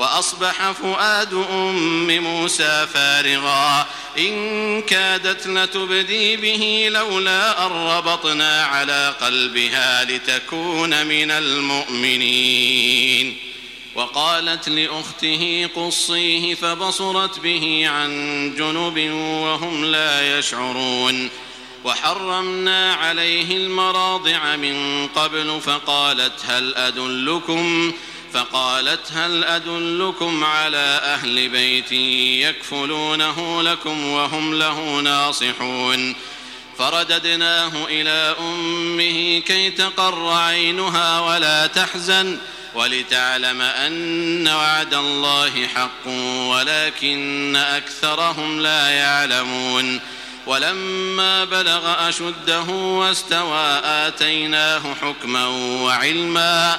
وأصبح فؤاد أم موسى فارغا. إن كادت لتبدي به لولا أن ربطنا على قلبها لتكون من المؤمنين. وقالت لأخته قصيه فبصرت به عن جنب وهم لا يشعرون. وحرمنا عليه المراضع من قبل فقالت هل أدلكم فقالت هل أدلكم على أهل بيت يكفلونه لكم وهم له ناصحون؟ فرددناه إلى أمه كي تقر عينها ولا تحزن ولتعلم أن وعد الله حق ولكن أكثرهم لا يعلمون. ولما بلغ أشده واستوى آتيناه حكما وعلما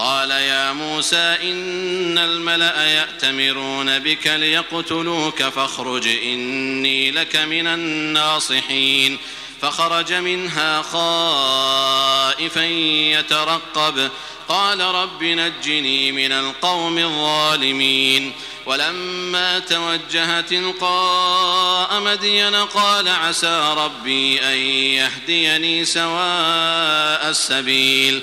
قال يا موسى إن الملأ يأتمرون بك ليقتلوك فاخرج إني لك من الناصحين. فخرج منها خائفا يترقب. قال رب نجني من القوم الظالمين. ولما توجه تلقاء مدين قال عسى ربي أن يهديني سواء السبيل.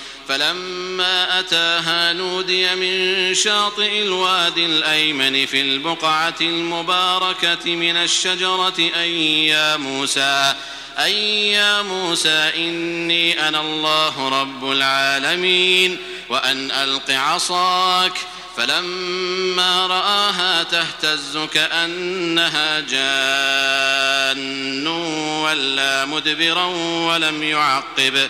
فلما أتاها نودي من شاطئ الوادي الأيمن في البقعة المباركة من الشجرة أي يا موسى أي يا موسى إني أنا الله رب العالمين وأن ألق عصاك. فلما رآها تهتز كأنها جان ولا مدبرا ولم يعقب.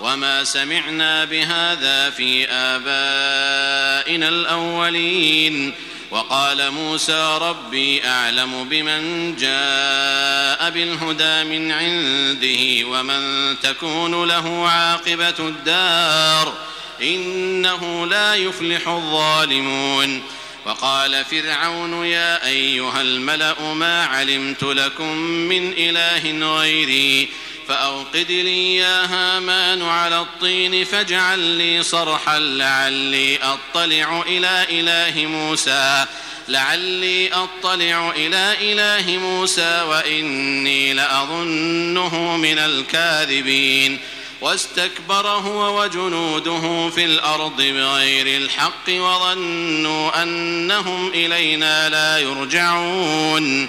وما سمعنا بهذا في آبائنا الأولين وقال موسى ربي أعلم بمن جاء بالهدى من عنده ومن تكون له عاقبة الدار إنه لا يفلح الظالمون وقال فرعون يا أيها الملأ ما علمت لكم من إله غيري فأوقد لي يا هامان على الطين فاجعل لي صرحا لعلي أطلع إلى إله موسى. لعلي أطلع إلى إله موسى وإني لأظنه من الكاذبين. واستكبر هو وجنوده في الأرض بغير الحق وظنوا أنهم إلينا لا يرجعون.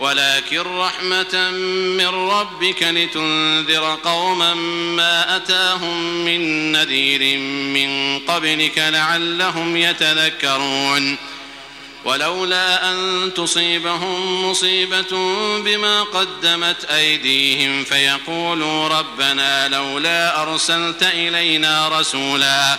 ولكن رحمة من ربك لتنذر قوما ما أتاهم من نذير من قبلك لعلهم يتذكرون. ولولا أن تصيبهم مصيبة بما قدمت أيديهم فيقولوا ربنا لولا أرسلت إلينا رسولا.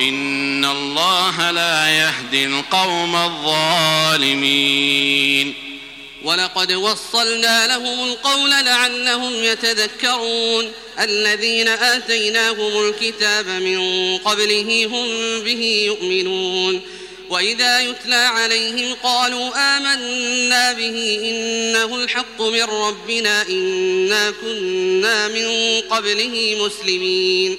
إن الله لا يهدي القوم الظالمين. ولقد وصلنا لهم القول لعلهم يتذكرون. الذين آتيناهم الكتاب من قبله هم به يؤمنون. وإذا يتلى عليهم قالوا آمنا به إنه الحق من ربنا إنا كنا من قبله مسلمين.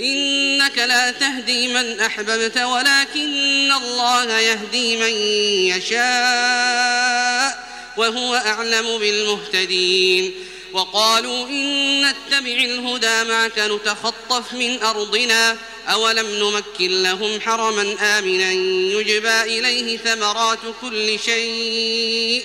إنك لا تهدي من أحببت ولكن الله يهدي من يشاء وهو أعلم بالمهتدين. وقالوا إن نتبع الهدى معك نتخطف من أرضنا أولم نمكن لهم حرما آمنا يجبى إليه ثمرات كل شيء.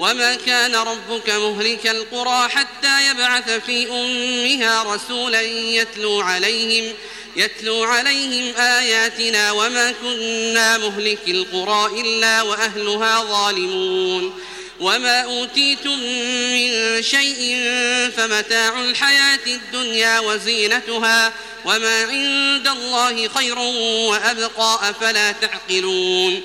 وما كان ربك مهلك القرى حتى يبعث في أمها رسولا يتلو عليهم يتلو عليهم آياتنا وما كنا مهلك القرى إلا وأهلها ظالمون وما أوتيتم من شيء فمتاع الحياة الدنيا وزينتها وما عند الله خير وأبقى أفلا تعقلون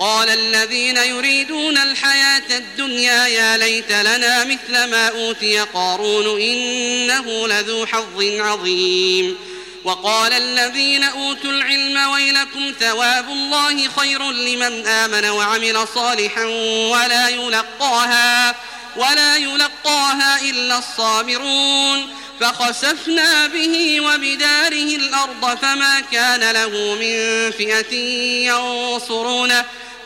قال الذين يريدون الحياة الدنيا يا ليت لنا مثل ما أوتي قارون إنه لذو حظ عظيم. وقال الذين أوتوا العلم ويلكم ثواب الله خير لمن آمن وعمل صالحا ولا يلقاها ولا يلقاها إلا الصابرون. فخسفنا به وبداره الأرض فما كان له من فئة ينصرونه.